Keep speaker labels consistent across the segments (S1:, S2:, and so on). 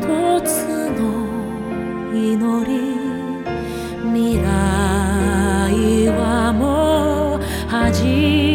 S1: 一つの祈り。未来はもう始まる。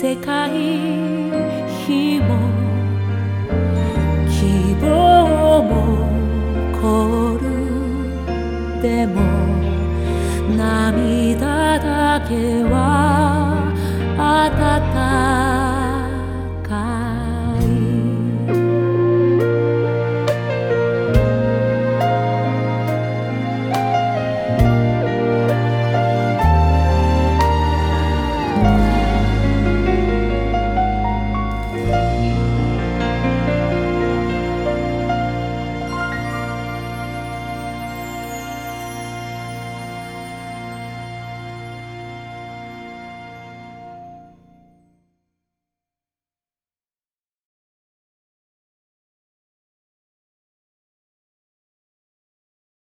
S1: 世界日も希望も凍るでも涙だけは温かい